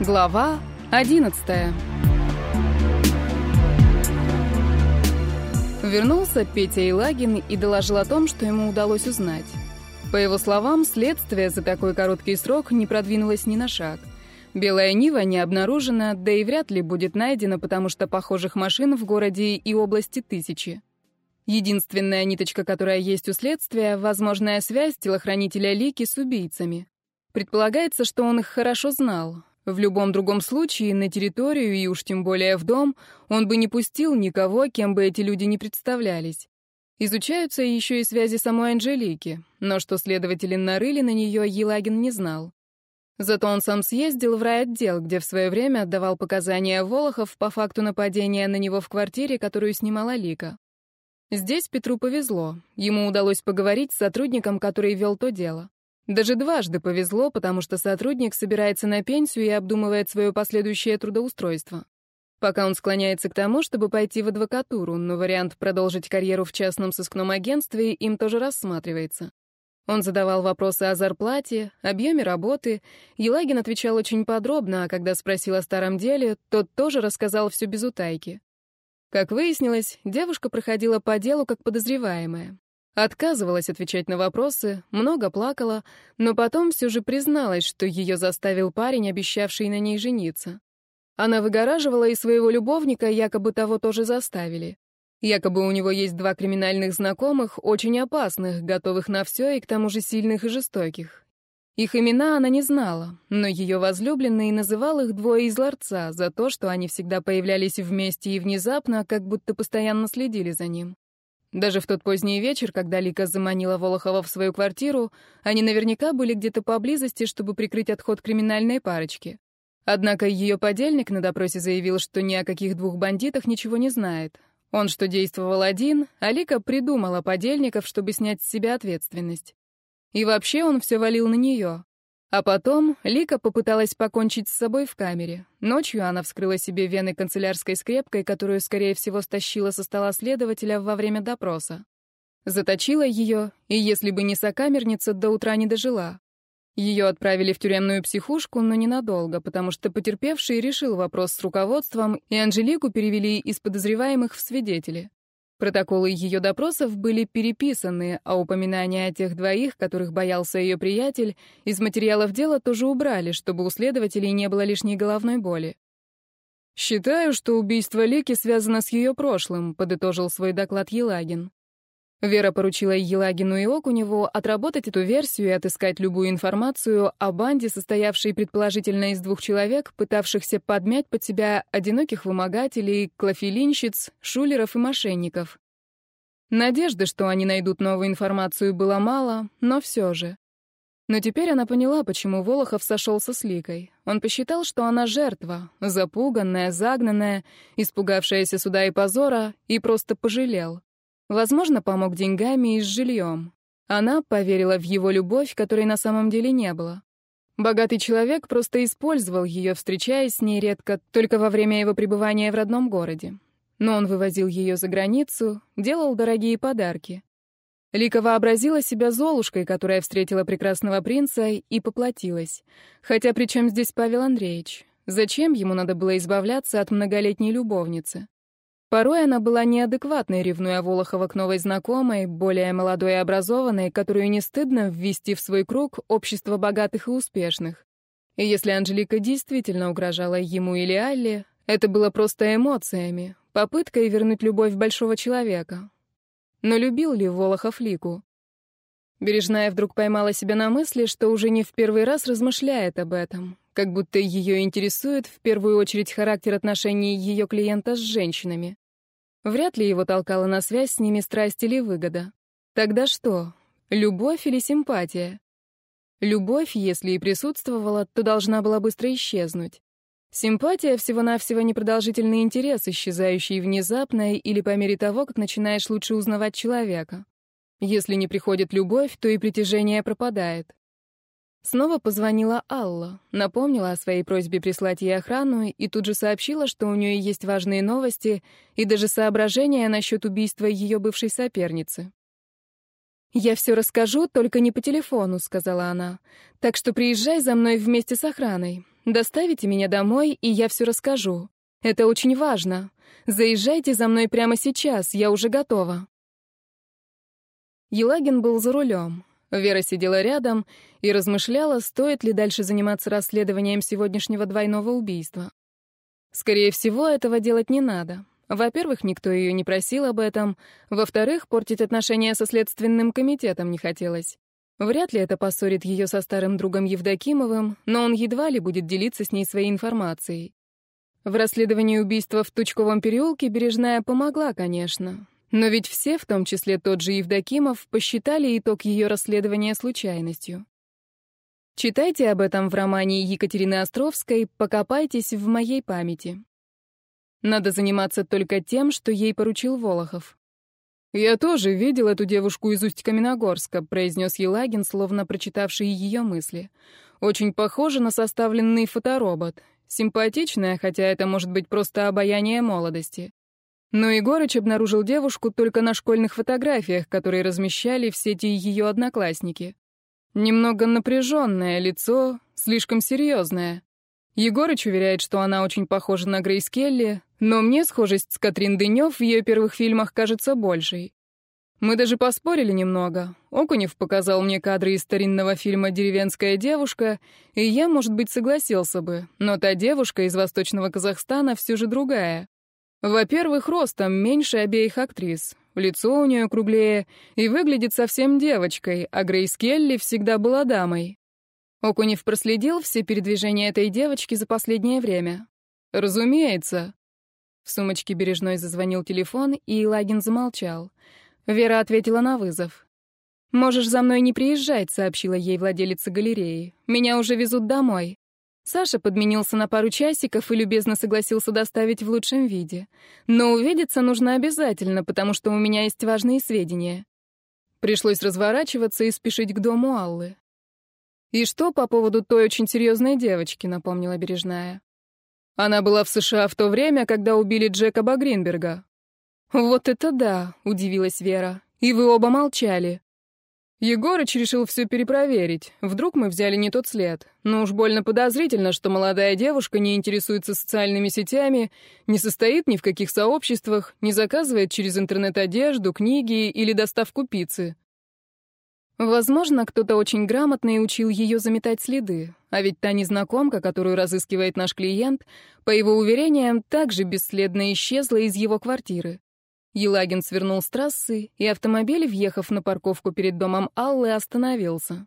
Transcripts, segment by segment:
Глава 11 Вернулся Петя Илагин и доложил о том, что ему удалось узнать. По его словам, следствие за такой короткий срок не продвинулось ни на шаг. Белая Нива не обнаружена, да и вряд ли будет найдена, потому что похожих машин в городе и области тысячи. Единственная ниточка, которая есть у следствия — возможная связь телохранителя Лики с убийцами. Предполагается, что он их хорошо знал, в любом другом случае, на территорию и уж тем более в дом, он бы не пустил никого, кем бы эти люди не представлялись. Изучаются еще и связи самой Анжелики, но что следователи нарыли на нее, Елагин не знал. Зато он сам съездил в райотдел, где в свое время отдавал показания Волохов по факту нападения на него в квартире, которую снимала Лика. Здесь Петру повезло. Ему удалось поговорить с сотрудником, который вел то дело. Даже дважды повезло, потому что сотрудник собирается на пенсию и обдумывает свое последующее трудоустройство. Пока он склоняется к тому, чтобы пойти в адвокатуру, но вариант продолжить карьеру в частном сыскном агентстве им тоже рассматривается. Он задавал вопросы о зарплате, объеме работы. Елагин отвечал очень подробно, а когда спросил о старом деле, тот тоже рассказал все без утайки. Как выяснилось, девушка проходила по делу как подозреваемая. Отказывалась отвечать на вопросы, много плакала, но потом все же призналась, что ее заставил парень, обещавший на ней жениться. Она выгораживала и своего любовника, якобы того тоже заставили. Якобы у него есть два криминальных знакомых, очень опасных, готовых на все и к тому же сильных и жестоких. Их имена она не знала, но ее возлюбленный называл их двое из ларца за то, что они всегда появлялись вместе и внезапно, как будто постоянно следили за ним. Даже в тот поздний вечер, когда Лика заманила Волохова в свою квартиру, они наверняка были где-то поблизости, чтобы прикрыть отход криминальной парочки. Однако ее подельник на допросе заявил, что ни о каких двух бандитах ничего не знает. Он что действовал один, а Лика придумала подельников, чтобы снять с себя ответственность. И вообще он все валил на нее. А потом Лика попыталась покончить с собой в камере. Ночью она вскрыла себе вены канцелярской скрепкой, которую, скорее всего, стащила со стола следователя во время допроса. Заточила ее, и если бы не сокамерница, до утра не дожила. Ее отправили в тюремную психушку, но ненадолго, потому что потерпевший решил вопрос с руководством, и Анжелику перевели из подозреваемых в свидетели. Протоколы ее допросов были переписаны, а упоминания о тех двоих, которых боялся ее приятель, из материалов дела тоже убрали, чтобы у следователей не было лишней головной боли. «Считаю, что убийство Леки связано с ее прошлым», — подытожил свой доклад Елагин. Вера поручила Елагину и Окуневу отработать эту версию и отыскать любую информацию о банде, состоявшей предположительно из двух человек, пытавшихся подмять под себя одиноких вымогателей, клофелинщиц, шулеров и мошенников. Надежды, что они найдут новую информацию, было мало, но все же. Но теперь она поняла, почему Волохов сошелся с Ликой. Он посчитал, что она жертва, запуганная, загнанная, испугавшаяся суда и позора, и просто пожалел. Возможно, помог деньгами и с жильем. Она поверила в его любовь, которой на самом деле не было. Богатый человек просто использовал ее, встречаясь с ней редко, только во время его пребывания в родном городе. Но он вывозил ее за границу, делал дорогие подарки. Лика вообразила себя Золушкой, которая встретила прекрасного принца и поплатилась. Хотя при чем здесь Павел Андреевич? Зачем ему надо было избавляться от многолетней любовницы? Порой она была неадекватной, ревнуя Волохова к новой знакомой, более молодой и образованной, которую не стыдно ввести в свой круг общество богатых и успешных. И если Анжелика действительно угрожала ему или Алле, это было просто эмоциями, попыткой вернуть любовь большого человека. Но любил ли Волохов Лику? Бережная вдруг поймала себя на мысли, что уже не в первый раз размышляет об этом, как будто ее интересует в первую очередь характер отношений ее клиента с женщинами. Вряд ли его толкала на связь с ними страсть или выгода. Тогда что, любовь или симпатия? Любовь, если и присутствовала, то должна была быстро исчезнуть. Симпатия — всего-навсего непродолжительный интерес, исчезающий внезапно или по мере того, как начинаешь лучше узнавать человека. Если не приходит любовь, то и притяжение пропадает. Снова позвонила Алла, напомнила о своей просьбе прислать ей охрану и тут же сообщила, что у нее есть важные новости и даже соображения насчет убийства ее бывшей соперницы. «Я все расскажу, только не по телефону», — сказала она. «Так что приезжай за мной вместе с охраной. Доставите меня домой, и я все расскажу. Это очень важно. Заезжайте за мной прямо сейчас, я уже готова». Елагин был за рулем. Вера сидела рядом и размышляла, стоит ли дальше заниматься расследованием сегодняшнего двойного убийства. Скорее всего, этого делать не надо. Во-первых, никто ее не просил об этом. Во-вторых, портить отношения со Следственным комитетом не хотелось. Вряд ли это поссорит ее со старым другом Евдокимовым, но он едва ли будет делиться с ней своей информацией. В расследовании убийства в Тучковом переулке Бережная помогла, конечно. Но ведь все, в том числе тот же Евдокимов, посчитали итог ее расследования случайностью. Читайте об этом в романе Екатерины Островской «Покопайтесь в моей памяти». Надо заниматься только тем, что ей поручил Волохов. «Я тоже видел эту девушку из Усть-Каменогорска», — произнес Елагин, словно прочитавший ее мысли. «Очень похожа на составленный фоторобот. Симпатичная, хотя это может быть просто обаяние молодости. Но Егорыч обнаружил девушку только на школьных фотографиях, которые размещали в сети ее одноклассники. Немного напряженное лицо, слишком серьезное. Егорыч уверяет, что она очень похожа на Грейс Келли, но мне схожесть с Катрин Дынёв в ее первых фильмах кажется большей. Мы даже поспорили немного. Окунев показал мне кадры из старинного фильма «Деревенская девушка», и я, может быть, согласился бы, но та девушка из Восточного Казахстана все же другая. Во-первых, ростом меньше обеих актрис. Лицо у нее круглее и выглядит совсем девочкой, а Грейс Келли всегда была дамой. Окунев проследил все передвижения этой девочки за последнее время. Разумеется. В сумочке Бережной зазвонил телефон, и Лагин замолчал. Вера ответила на вызов. «Можешь за мной не приезжать», — сообщила ей владелица галереи. «Меня уже везут домой». Саша подменился на пару часиков и любезно согласился доставить в лучшем виде. Но увидеться нужно обязательно, потому что у меня есть важные сведения. Пришлось разворачиваться и спешить к дому Аллы. «И что по поводу той очень серьезной девочки?» — напомнила Бережная. «Она была в США в то время, когда убили Джекоба Гринберга». «Вот это да!» — удивилась Вера. «И вы оба молчали». Егорыч решил все перепроверить. Вдруг мы взяли не тот след. Но уж больно подозрительно, что молодая девушка не интересуется социальными сетями, не состоит ни в каких сообществах, не заказывает через интернет одежду, книги или доставку пиццы. Возможно, кто-то очень грамотно и учил ее заметать следы. А ведь та незнакомка, которую разыскивает наш клиент, по его уверениям, также бесследно исчезла из его квартиры. Елагин свернул с трассы, и автомобиль, въехав на парковку перед домом Аллы, остановился.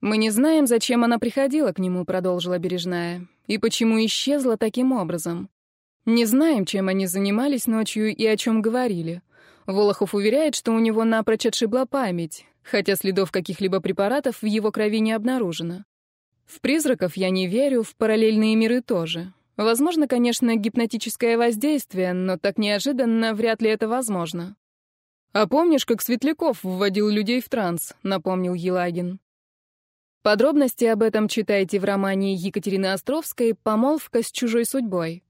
«Мы не знаем, зачем она приходила к нему», — продолжила Бережная, «и почему исчезла таким образом. Не знаем, чем они занимались ночью и о чем говорили. Волохов уверяет, что у него напрочь отшибла память, хотя следов каких-либо препаратов в его крови не обнаружено. В призраков я не верю, в параллельные миры тоже. Возможно, конечно, гипнотическое воздействие, но так неожиданно вряд ли это возможно. «А помнишь, как Светляков вводил людей в транс?» — напомнил Елагин. Подробности об этом читайте в романе Екатерины Островской «Помолвка с чужой судьбой».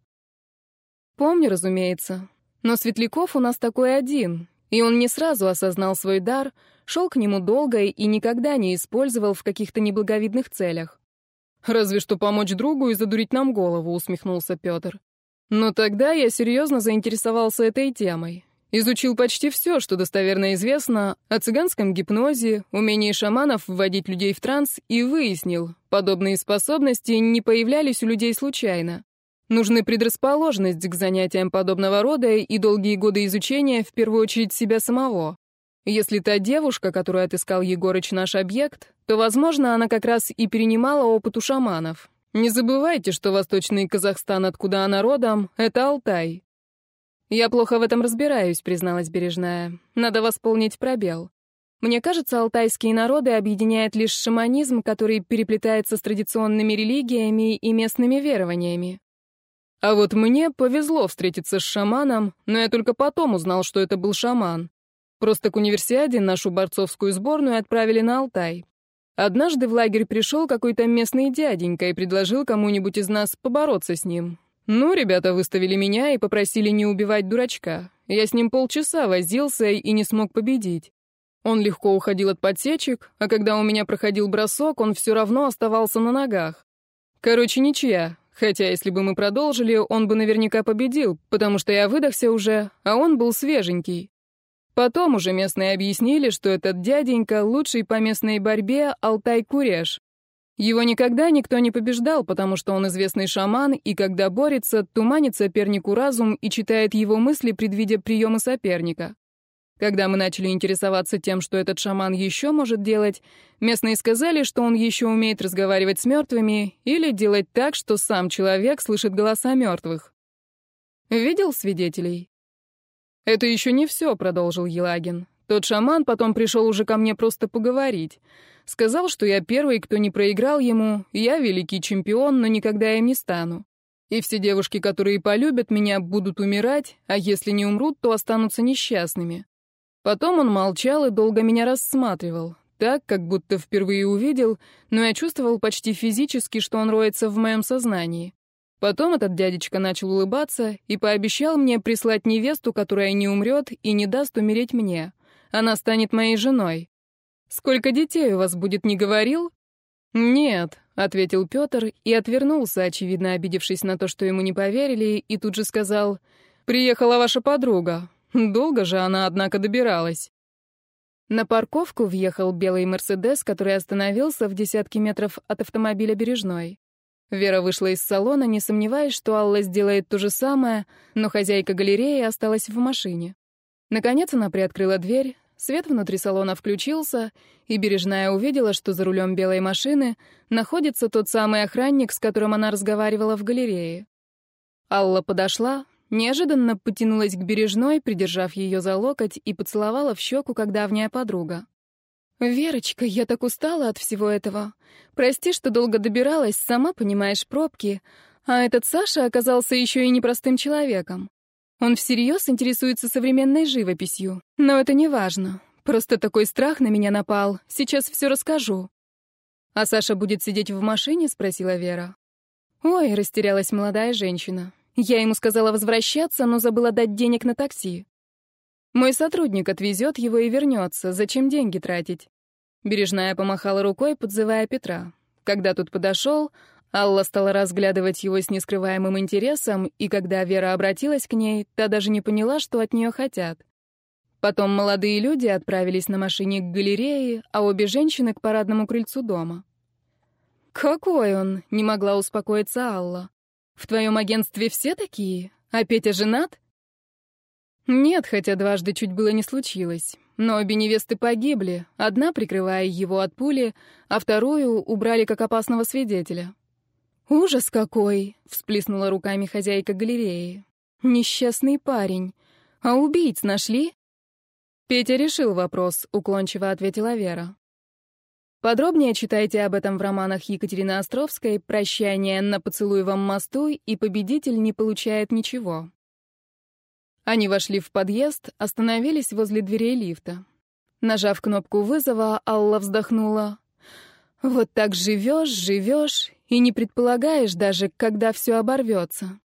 Помню, разумеется. Но Светляков у нас такой один, и он не сразу осознал свой дар, шел к нему долго и никогда не использовал в каких-то неблаговидных целях. «Разве что помочь другу и задурить нам голову», — усмехнулся Петр. Но тогда я серьезно заинтересовался этой темой. Изучил почти все, что достоверно известно о цыганском гипнозе, умении шаманов вводить людей в транс, и выяснил, подобные способности не появлялись у людей случайно. Нужны предрасположенность к занятиям подобного рода и долгие годы изучения, в первую очередь, себя самого. Если та девушка, которую отыскал Егорыч наш объект, то, возможно, она как раз и перенимала опыт у шаманов. Не забывайте, что Восточный Казахстан, откуда она родом, — это Алтай. «Я плохо в этом разбираюсь», — призналась Бережная. «Надо восполнить пробел. Мне кажется, алтайские народы объединяет лишь шаманизм, который переплетается с традиционными религиями и местными верованиями. А вот мне повезло встретиться с шаманом, но я только потом узнал, что это был шаман. Просто к универсиаде нашу борцовскую сборную отправили на Алтай. Однажды в лагерь пришел какой-то местный дяденька и предложил кому-нибудь из нас побороться с ним. Ну, ребята выставили меня и попросили не убивать дурачка. Я с ним полчаса возился и не смог победить. Он легко уходил от подсечек, а когда у меня проходил бросок, он все равно оставался на ногах. Короче, ничья. Хотя, если бы мы продолжили, он бы наверняка победил, потому что я выдохся уже, а он был свеженький. Потом уже местные объяснили, что этот дяденька — лучший по местной борьбе Алтай-Куреш. Его никогда никто не побеждал, потому что он известный шаман, и когда борется, туманит сопернику разум и читает его мысли, предвидя приемы соперника. Когда мы начали интересоваться тем, что этот шаман еще может делать, местные сказали, что он еще умеет разговаривать с мертвыми или делать так, что сам человек слышит голоса мертвых. Видел свидетелей? «Это еще не все», — продолжил Елагин. «Тот шаман потом пришел уже ко мне просто поговорить. Сказал, что я первый, кто не проиграл ему, я великий чемпион, но никогда им не стану. И все девушки, которые полюбят меня, будут умирать, а если не умрут, то останутся несчастными. Потом он молчал и долго меня рассматривал, так, как будто впервые увидел, но я чувствовал почти физически, что он роется в моем сознании. Потом этот дядечка начал улыбаться и пообещал мне прислать невесту, которая не умрет и не даст умереть мне. Она станет моей женой. «Сколько детей у вас будет, не говорил?» «Нет», — ответил Петр и отвернулся, очевидно обидевшись на то, что ему не поверили, и тут же сказал, «Приехала ваша подруга. Долго же она, однако, добиралась». На парковку въехал белый «Мерседес», который остановился в десятке метров от автомобиля Бережной. Вера вышла из салона, не сомневаясь, что Алла сделает то же самое, но хозяйка галереи осталась в машине. Наконец она приоткрыла дверь, Свет внутри салона включился, и Бережная увидела, что за рулем белой машины находится тот самый охранник, с которым она разговаривала в галерее. Алла подошла, неожиданно потянулась к Бережной, придержав ее за локоть, и поцеловала в щеку, как давняя подруга. «Верочка, я так устала от всего этого. Прости, что долго добиралась, сама понимаешь, пробки. А этот Саша оказался еще и непростым человеком. Он всерьез интересуется современной живописью. Но это не важно. Просто такой страх на меня напал. Сейчас все расскажу. «А Саша будет сидеть в машине?» — спросила Вера. «Ой», — растерялась молодая женщина. «Я ему сказала возвращаться, но забыла дать денег на такси. Мой сотрудник отвезет его и вернется. Зачем деньги тратить?» Бережная помахала рукой, подзывая Петра. Когда тут подошел, Алла стала разглядывать его с нескрываемым интересом, и когда Вера обратилась к ней, та даже не поняла, что от нее хотят. Потом молодые люди отправились на машине к галерее, а обе женщины — к парадному крыльцу дома. «Какой он?» — не могла успокоиться Алла. «В твоем агентстве все такие? А Петя женат?» Нет, хотя дважды чуть было не случилось. Но обе невесты погибли, одна прикрывая его от пули, а вторую убрали как опасного свидетеля. «Ужас какой!» — всплеснула руками хозяйка галереи. «Несчастный парень. А убийц нашли?» «Петя решил вопрос», — уклончиво ответила Вера. Подробнее читайте об этом в романах Екатерины Островской «Прощание на поцелуевом мосту» и «Победитель не получает ничего». Они вошли в подъезд, остановились возле дверей лифта. Нажав кнопку вызова, Алла вздохнула. «Вот так живешь, живешь и не предполагаешь даже, когда все оборвется.